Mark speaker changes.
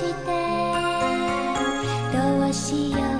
Speaker 1: してどうしよう